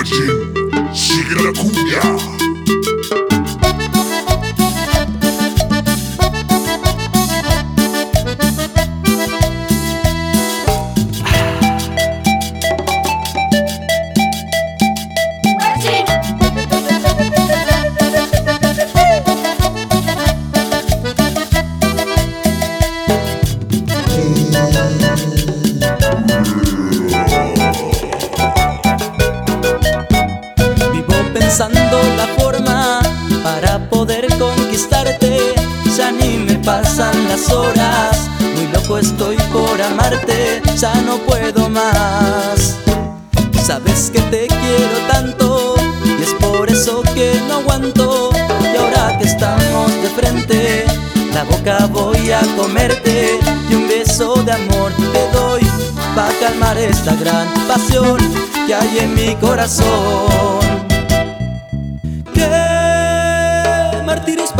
Guachín, sigue la cumbia. Vivo pensando la forma para poder conquistarte. Ya ni me pasan las horas, muy loco estoy por amarte, ya no puedo más. Sabes que te quiero tanto y es por eso que no aguanto. Y ahora que estamos de frente, la boca voy a comerte y un beso de amor te doy para calmar esta gran pasión que hay en mi corazón.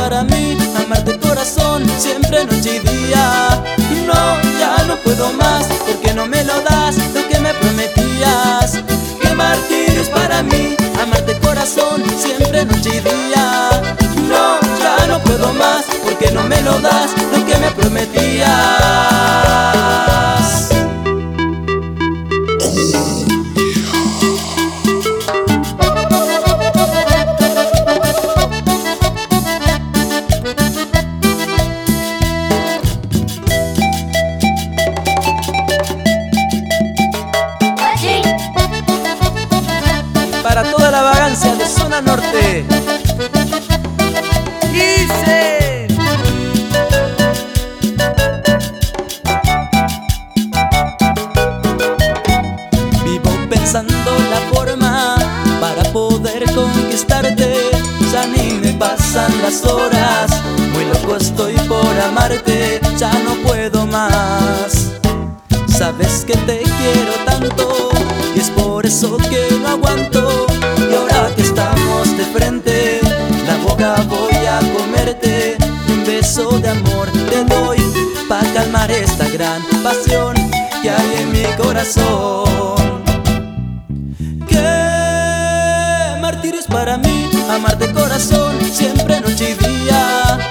Para mí amarte corazón siempre noche y día. No, ya no puedo más porque no me lo das lo que me prometías. Qué martirio es para mí amarte corazón siempre noche y día. No, ya no puedo más porque no me lo das lo que me prometías. Norte. Dice. Vivo pensando la forma para poder conquistarte. Ya ni me pasan las horas, muy loco estoy por amarte, ya no puedo más. Sabes que te quiero tanto y es por eso que no aguanto. Calmar esta gran pasión que hay en mi corazón. Qué martirio es para mí amarte corazón siempre noche y día.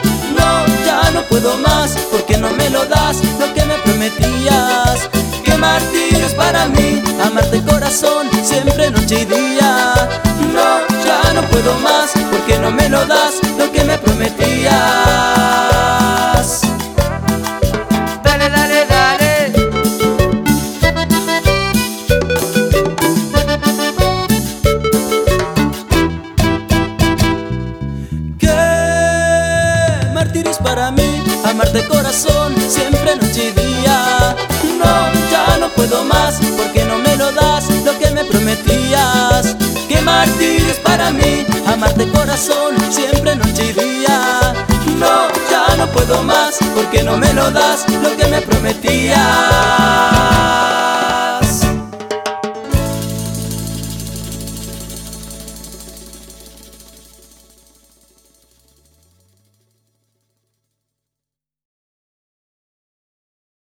Para mí amarte corazón siempre noche y día. No, ya no puedo más porque no me lo das lo que me prometías. Qué martirio para mí amarte corazón siempre noche y día. No, ya no puedo más porque no me lo das lo que me prometías.